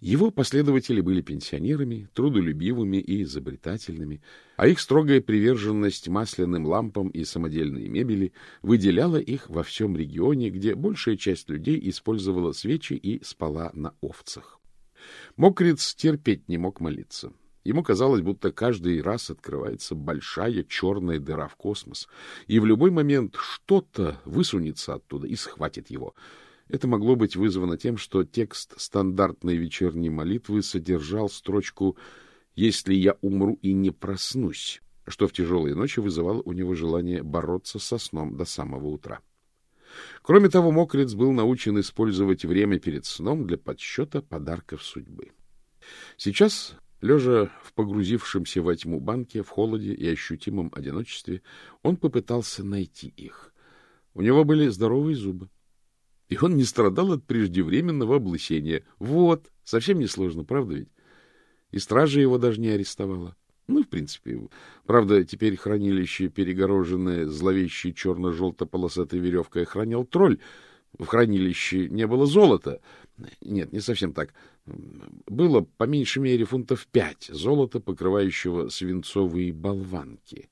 Его последователи были пенсионерами, трудолюбивыми и изобретательными, а их строгая приверженность масляным лампам и самодельной мебели выделяла их во всем регионе, где большая часть людей использовала свечи и спала на овцах. Мокриц терпеть не мог молиться. Ему казалось, будто каждый раз открывается большая черная дыра в космос, и в любой момент что-то высунется оттуда и схватит его — это могло быть вызвано тем, что текст стандартной вечерней молитвы содержал строчку «Если я умру и не проснусь», что в тяжелые ночи вызывало у него желание бороться со сном до самого утра. Кроме того, Мокрец был научен использовать время перед сном для подсчета подарков судьбы. Сейчас, лежа в погрузившемся во тьму банке, в холоде и ощутимом одиночестве, он попытался найти их. У него были здоровые зубы, и он не страдал от преждевременного облысения. Вот, совсем несложно, правда ведь? И стража его даже не арестовала. Ну, в принципе. Правда, теперь хранилище, перегороженное зловещей черно-желто-полосатой веревкой, охранял тролль. В хранилище не было золота. Нет, не совсем так. Было по меньшей мере фунтов пять золота, покрывающего свинцовые болванки.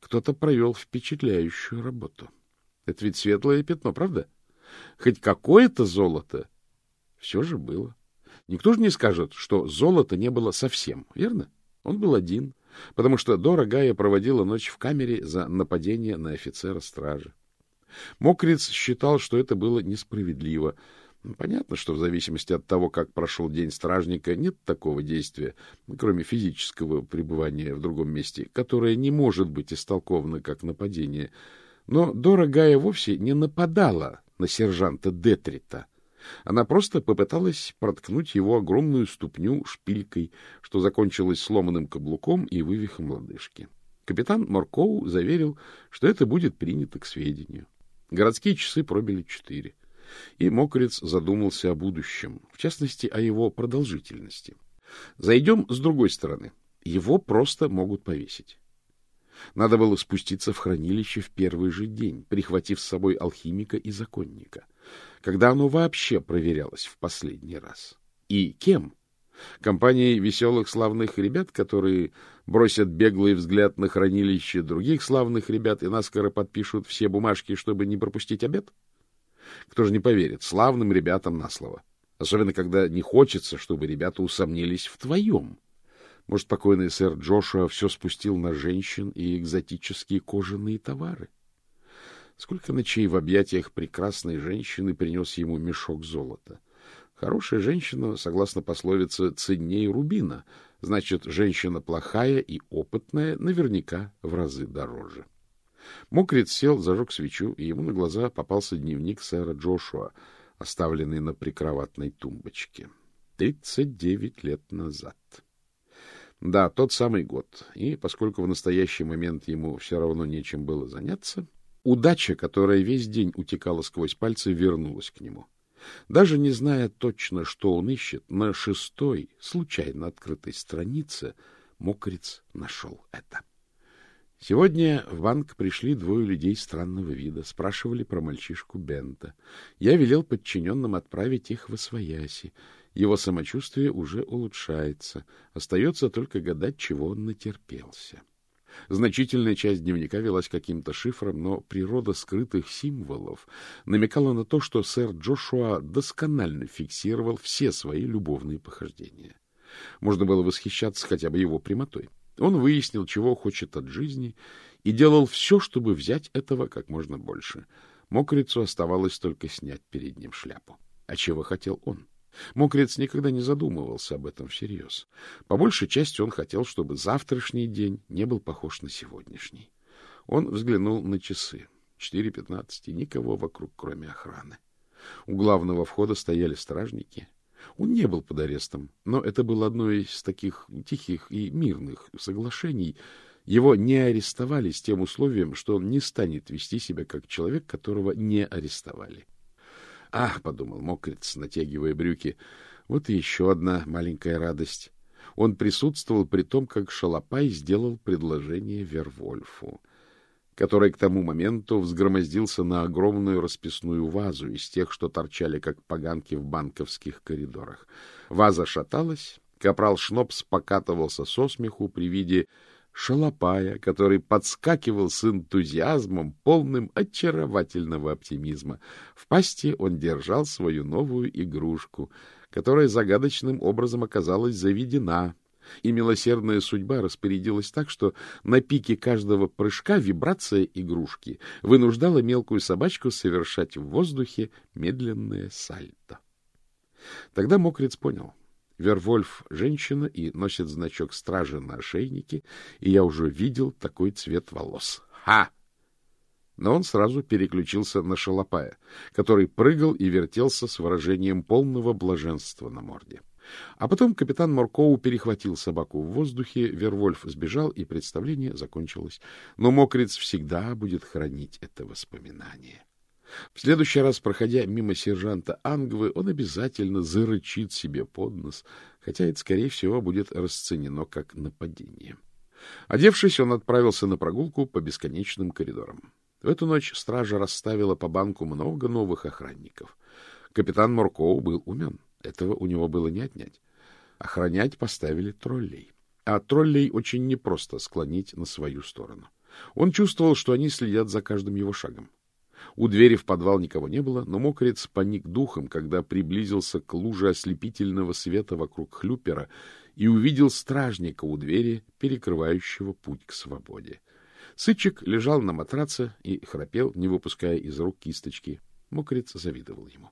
Кто-то провел впечатляющую работу. Это ведь светлое пятно, правда? — Хоть какое-то золото все же было. Никто же не скажет, что золота не было совсем, верно? Он был один, потому что Дора Гая проводила ночь в камере за нападение на офицера стражи. Мокриц считал, что это было несправедливо. Понятно, что в зависимости от того, как прошел день стражника, нет такого действия, кроме физического пребывания в другом месте, которое не может быть истолковано как нападение. Но Дора Гая вовсе не нападала на сержанта Детрита. Она просто попыталась проткнуть его огромную ступню шпилькой, что закончилось сломанным каблуком и вывихом лодыжки. Капитан Моркоу заверил, что это будет принято к сведению. Городские часы пробили четыре, и Мокрец задумался о будущем, в частности, о его продолжительности. Зайдем с другой стороны. Его просто могут повесить. Надо было спуститься в хранилище в первый же день, прихватив с собой алхимика и законника когда оно вообще проверялось в последний раз. И кем? Компанией веселых славных ребят, которые бросят беглый взгляд на хранилище других славных ребят и наскоро подпишут все бумажки, чтобы не пропустить обед? Кто же не поверит славным ребятам на слово? Особенно, когда не хочется, чтобы ребята усомнились в твоем. Может, покойный сэр Джошуа все спустил на женщин и экзотические кожаные товары? — Сколько ночей в объятиях прекрасной женщины принес ему мешок золота. Хорошая женщина, согласно пословице, ценнее рубина. Значит, женщина плохая и опытная наверняка в разы дороже. Мокрит сел, зажег свечу, и ему на глаза попался дневник сэра Джошуа, оставленный на прикроватной тумбочке. Тридцать девять лет назад. Да, тот самый год. И поскольку в настоящий момент ему все равно нечем было заняться, Удача, которая весь день утекала сквозь пальцы, вернулась к нему. Даже не зная точно, что он ищет, на шестой, случайно открытой странице мокрец нашел это. Сегодня в банк пришли двое людей странного вида, спрашивали про мальчишку Бента. Я велел подчиненным отправить их в Освояси. Его самочувствие уже улучшается. Остается только гадать, чего он натерпелся. Значительная часть дневника велась каким-то шифром, но природа скрытых символов намекала на то, что сэр Джошуа досконально фиксировал все свои любовные похождения. Можно было восхищаться хотя бы его прямотой. Он выяснил, чего хочет от жизни, и делал все, чтобы взять этого как можно больше. Мокрицу оставалось только снять перед ним шляпу. А чего хотел он? Мокрец никогда не задумывался об этом всерьез. По большей части он хотел, чтобы завтрашний день не был похож на сегодняшний. Он взглянул на часы. Четыре пятнадцать, и никого вокруг, кроме охраны. У главного входа стояли стражники. Он не был под арестом, но это было одно из таких тихих и мирных соглашений. Его не арестовали с тем условием, что он не станет вести себя как человек, которого не арестовали. Ах, — подумал мокрец, натягивая брюки, — вот и еще одна маленькая радость. Он присутствовал при том, как Шалопай сделал предложение Вервольфу, который к тому моменту взгромоздился на огромную расписную вазу из тех, что торчали, как поганки в банковских коридорах. Ваза шаталась, капрал Шнопс покатывался со смеху при виде шалопая, который подскакивал с энтузиазмом, полным очаровательного оптимизма. В пасти он держал свою новую игрушку, которая загадочным образом оказалась заведена, и милосердная судьба распорядилась так, что на пике каждого прыжка вибрация игрушки вынуждала мелкую собачку совершать в воздухе медленное сальто. Тогда Мокрец понял — Вервольф — женщина и носит значок стражи на ошейнике, и я уже видел такой цвет волос. Ха! Но он сразу переключился на шалопая, который прыгал и вертелся с выражением полного блаженства на морде. А потом капитан Моркоу перехватил собаку в воздухе, Вервольф сбежал, и представление закончилось. Но мокрец всегда будет хранить это воспоминание. В следующий раз, проходя мимо сержанта Ангвы, он обязательно зарычит себе под нос, хотя это, скорее всего, будет расценено как нападение. Одевшись, он отправился на прогулку по бесконечным коридорам. В эту ночь стража расставила по банку много новых охранников. Капитан Моркоу был умен. Этого у него было не отнять. Охранять поставили троллей. А троллей очень непросто склонить на свою сторону. Он чувствовал, что они следят за каждым его шагом. У двери в подвал никого не было, но мокрец поник духом, когда приблизился к луже ослепительного света вокруг хлюпера и увидел стражника у двери, перекрывающего путь к свободе. Сычек лежал на матраце и храпел, не выпуская из рук кисточки. Мокрец завидовал ему.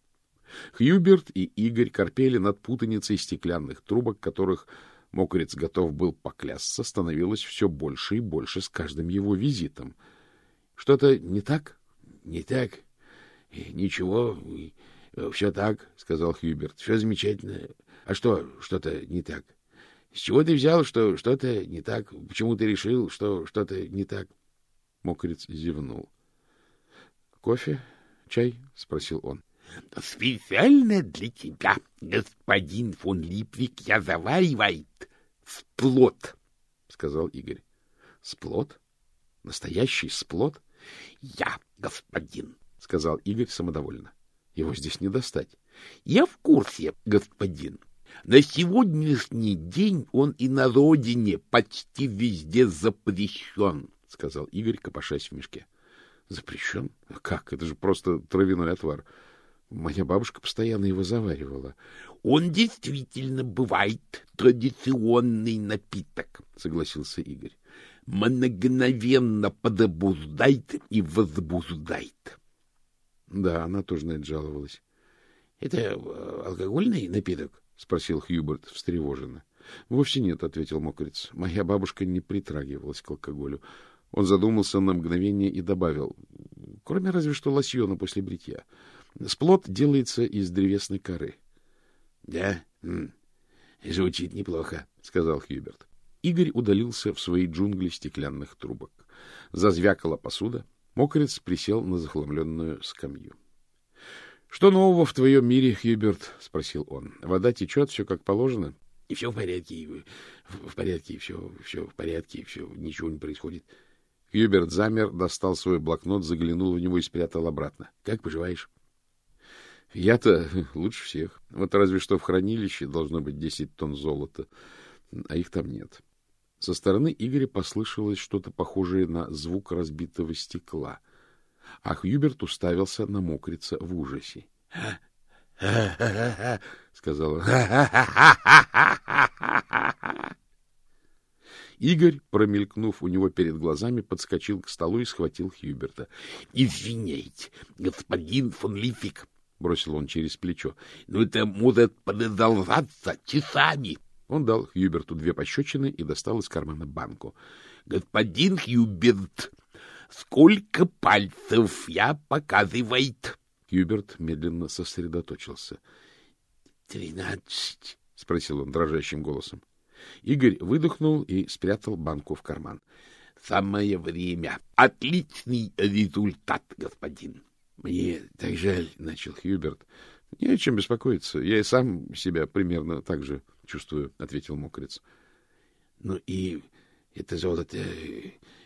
Хьюберт и Игорь корпели над путаницей стеклянных трубок, которых Мокрец готов был поклясться, становилось все больше и больше с каждым его визитом. — Что-то не так? — Не так. — Ничего, все так, — сказал Хьюберт. — Все замечательно. А что что-то не так? — С чего ты взял, что что-то не так? Почему ты решил, что что-то не так? Мокрец зевнул. — Кофе? Чай? — спросил он. — Специально для тебя, господин фон Липвик, я заваривает сплот, — сказал Игорь. — Сплот? Настоящий сплот? — Я, господин, — сказал Игорь самодовольно. Его здесь не достать. — Я в курсе, господин. На сегодняшний день он и на родине почти везде запрещен, — сказал Игорь, копошась в мешке. — Запрещен? Как? Это же просто травяной отвар. — Моя бабушка постоянно его заваривала. — Он действительно бывает традиционный напиток, — согласился Игорь. — Мгновенно подобуздает и возбуждает. Да, она тоже на это жаловалась. — Это э, алкогольный напиток? — спросил Хьюберт встревоженно. — Вовсе нет, — ответил мокрец. Моя бабушка не притрагивалась к алкоголю. Он задумался на мгновение и добавил, кроме разве что лосьона после бритья. — Сплот делается из древесной коры. — Да? Звучит неплохо, — сказал Хьюберт. Игорь удалился в свои джунгли стеклянных трубок. Зазвякала посуда. Мокрец присел на захламленную скамью. — Что нового в твоем мире, Хьюберт? — спросил он. — Вода течет, все как положено? — И все в порядке, в порядке, все, все в порядке, все, ничего не происходит. Хьюберт замер, достал свой блокнот, заглянул в него и спрятал обратно. — Как поживаешь? Я-то лучше всех. Вот разве что в хранилище должно быть десять тонн золота, а их там нет. Со стороны Игоря послышалось что-то похожее на звук разбитого стекла, а Хьюберт уставился на мокрица в ужасе. — сказал он. Игорь, промелькнув у него перед глазами, подскочил к столу и схватил Хьюберта. — Извиняйте, господин фон Лифик, — бросил он через плечо. — Но это может продолжаться часами. Он дал Хьюберту две пощечины и достал из кармана банку. — Господин Хьюберт, сколько пальцев я показывает? Хьюберт медленно сосредоточился. — Тринадцать, — спросил он дрожащим голосом. Игорь выдохнул и спрятал банку в карман. — Самое время. Отличный результат, господин. — Мне так жаль, — начал Хьюберт. — Не о чем беспокоиться. Я и сам себя примерно так же чувствую, — ответил мокрец. — Ну и это золото...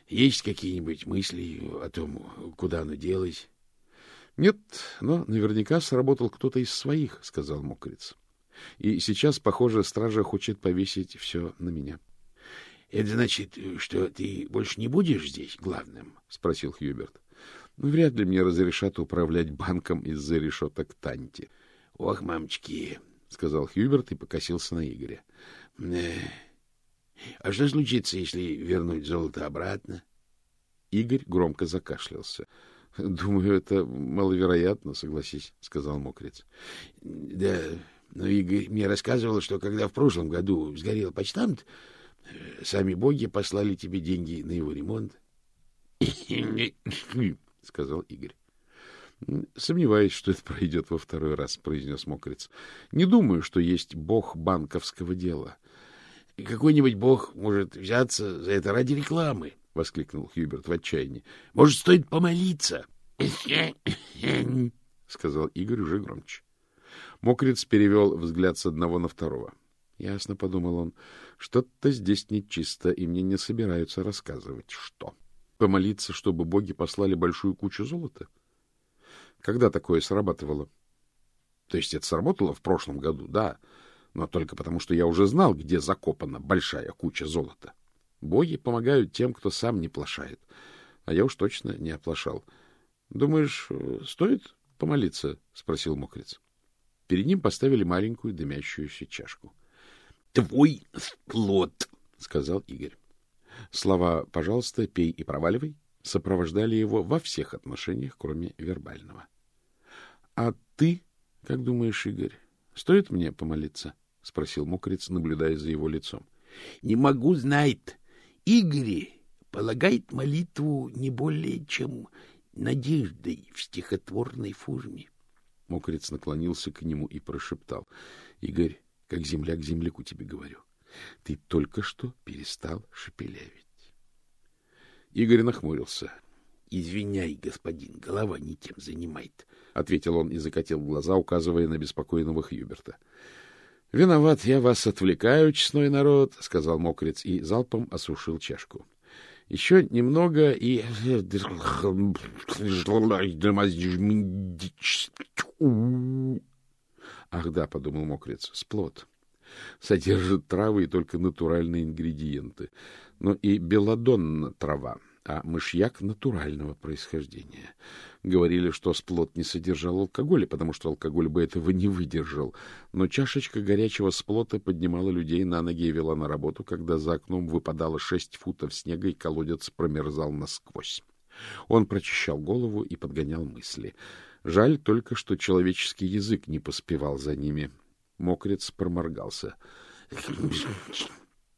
Есть какие-нибудь мысли о том, куда оно делось? — Нет, но наверняка сработал кто-то из своих, — сказал мокрец. И сейчас, похоже, стража хочет повесить все на меня. — Это значит, что ты больше не будешь здесь главным? — спросил Хьюберт. Вряд ли мне разрешат управлять банком из-за решеток Танти. — Ох, мамочки, — сказал Хьюберт и покосился на Игоря. А что случится, если вернуть золото обратно? Игорь громко закашлялся. — Думаю, это маловероятно, согласись, — сказал Мокрец. — Да, но Игорь мне рассказывал, что когда в прошлом году сгорел почтамт, э, сами боги послали тебе деньги на его ремонт. (laughs) — сказал Игорь. — Сомневаюсь, что это пройдет во второй раз, — произнес Мокрец. — Не думаю, что есть бог банковского дела. — Какой-нибудь бог может взяться за это ради рекламы, — воскликнул Хьюберт в отчаянии. — Может, стоит помолиться? — сказал Игорь уже громче. Мокрец перевел взгляд с одного на второго. — Ясно, — подумал он, — что-то здесь нечисто, и мне не собираются рассказывать, что. — Помолиться, чтобы боги послали большую кучу золота? Когда такое срабатывало? То есть это сработало в прошлом году, да, но только потому, что я уже знал, где закопана большая куча золота. Боги помогают тем, кто сам не плашает, а я уж точно не оплошал. Думаешь, стоит помолиться? — спросил мокрец. Перед ним поставили маленькую дымящуюся чашку. — Твой плод, — сказал Игорь. Слова «пожалуйста, пей и проваливай» сопровождали его во всех отношениях, кроме вербального. — А ты, как думаешь, Игорь, стоит мне помолиться? —— спросил мокрец, наблюдая за его лицом. — Не могу знать. Игорь полагает молитву не более, чем надеждой в стихотворной форме. Мокрец наклонился к нему и прошептал. — Игорь, как земля к земляку тебе говорю. Ты только что перестал шепелявить. Игорь нахмурился. — Извиняй, господин, голова не тем занимает, — ответил он и закатил глаза, указывая на беспокойного Хьюберта. — Виноват, я вас отвлекаю, честной народ, — сказал мокрец и залпом осушил чашку. — Еще немного и... Ах да, — подумал мокрец, — сплот содержит травы и только натуральные ингредиенты. Но и белладонна трава, а мышьяк натурального происхождения. Говорили, что сплот не содержал алкоголя, потому что алкоголь бы этого не выдержал. Но чашечка горячего сплота поднимала людей на ноги и вела на работу, когда за окном выпадало шесть футов снега, и колодец промерзал насквозь. Он прочищал голову и подгонял мысли. Жаль только, что человеческий язык не поспевал за ними. Мокрец проморгался.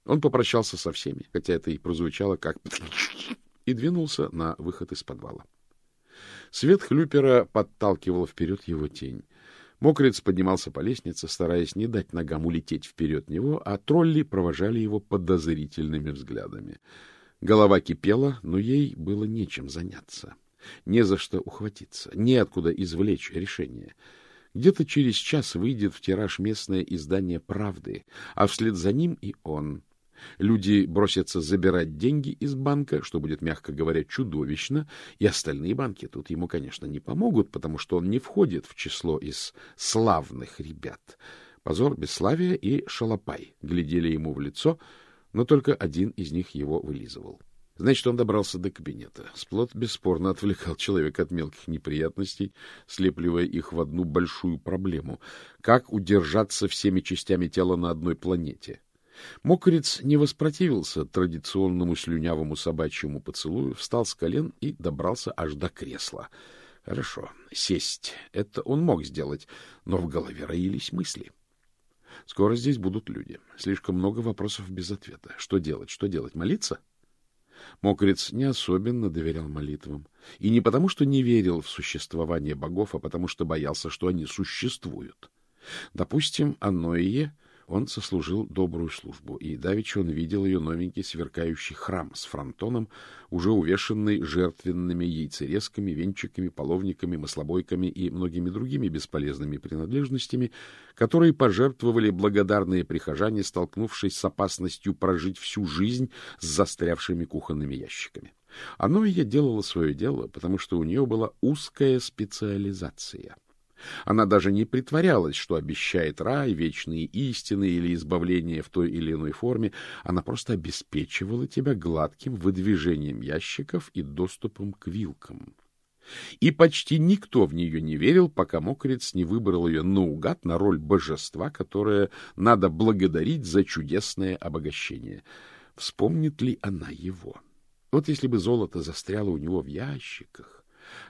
Он попрощался со всеми, хотя это и прозвучало как и двинулся на выход из подвала. Свет хлюпера подталкивал вперед его тень. Мокрец поднимался по лестнице, стараясь не дать ногам улететь вперед него, а тролли провожали его подозрительными взглядами. Голова кипела, но ей было нечем заняться. Не за что ухватиться, неоткуда извлечь решение — где-то через час выйдет в тираж местное издание «Правды», а вслед за ним и он. Люди бросятся забирать деньги из банка, что будет, мягко говоря, чудовищно, и остальные банки тут ему, конечно, не помогут, потому что он не входит в число из славных ребят. Позор, бесславие и шалопай глядели ему в лицо, но только один из них его вылизывал. Значит, он добрался до кабинета. Сплот бесспорно отвлекал человека от мелких неприятностей, слепливая их в одну большую проблему. Как удержаться всеми частями тела на одной планете? Мокрец не воспротивился традиционному слюнявому собачьему поцелую, встал с колен и добрался аж до кресла. Хорошо, сесть. Это он мог сделать, но в голове роились мысли. Скоро здесь будут люди. Слишком много вопросов без ответа. Что делать? Что делать? Молиться? — Мокрец не особенно доверял молитвам. И не потому, что не верил в существование богов, а потому, что боялся, что они существуют. Допустим, Аноие он сослужил добрую службу, и давеча он видел ее новенький сверкающий храм с фронтоном, уже увешанный жертвенными яйцерезками, венчиками, половниками, маслобойками и многими другими бесполезными принадлежностями, которые пожертвовали благодарные прихожане, столкнувшись с опасностью прожить всю жизнь с застрявшими кухонными ящиками. Оно и делало свое дело, потому что у нее была узкая специализация — она даже не притворялась, что обещает рай, вечные истины или избавление в той или иной форме. Она просто обеспечивала тебя гладким выдвижением ящиков и доступом к вилкам. И почти никто в нее не верил, пока мокрец не выбрал ее наугад на роль божества, которое надо благодарить за чудесное обогащение. Вспомнит ли она его? Вот если бы золото застряло у него в ящиках,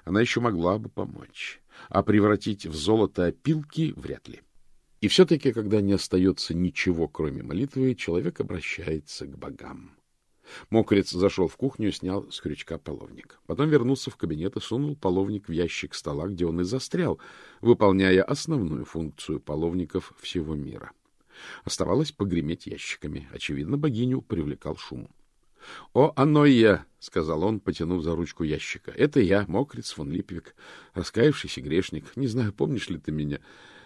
она еще могла бы помочь а превратить в золото опилки вряд ли. И все-таки, когда не остается ничего, кроме молитвы, человек обращается к богам. Мокрец зашел в кухню и снял с крючка половник. Потом вернулся в кабинет и сунул половник в ящик стола, где он и застрял, выполняя основную функцию половников всего мира. Оставалось погреметь ящиками. Очевидно, богиню привлекал шум. — О, оно и я, — сказал он, потянув за ручку ящика. — Это я, мокрец фон Липвик, раскаявшийся грешник. Не знаю, помнишь ли ты меня?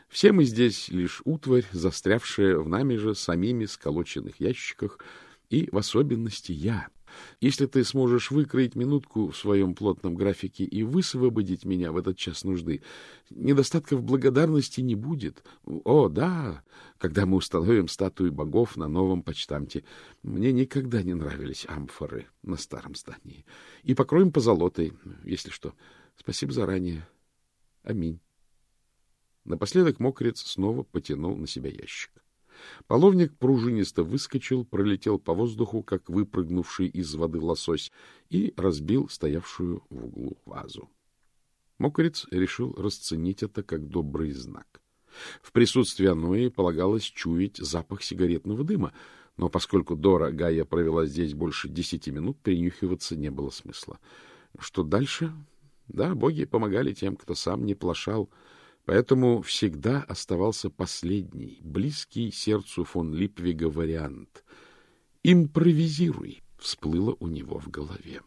Все мы здесь лишь утварь, застрявшая в нами же самими сколоченных ящиках, и в особенности я. Если ты сможешь выкроить минутку в своем плотном графике и высвободить меня в этот час нужды, недостатков благодарности не будет. О, да, когда мы установим статуи богов на новом почтамте. Мне никогда не нравились амфоры на старом здании. И покроем позолотой, если что. Спасибо заранее. Аминь. Напоследок мокрец снова потянул на себя ящик. Половник пружинисто выскочил, пролетел по воздуху, как выпрыгнувший из воды лосось, и разбил стоявшую в углу вазу. Мокрец решил расценить это как добрый знак. В присутствии Анои полагалось чуять запах сигаретного дыма, но поскольку Дора Гая провела здесь больше десяти минут, перенюхиваться не было смысла. Что дальше? Да, боги помогали тем, кто сам не плашал, поэтому всегда оставался последний, близкий сердцу фон Липвига вариант. «Импровизируй!» — всплыло у него в голове.